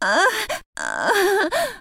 啊啊哈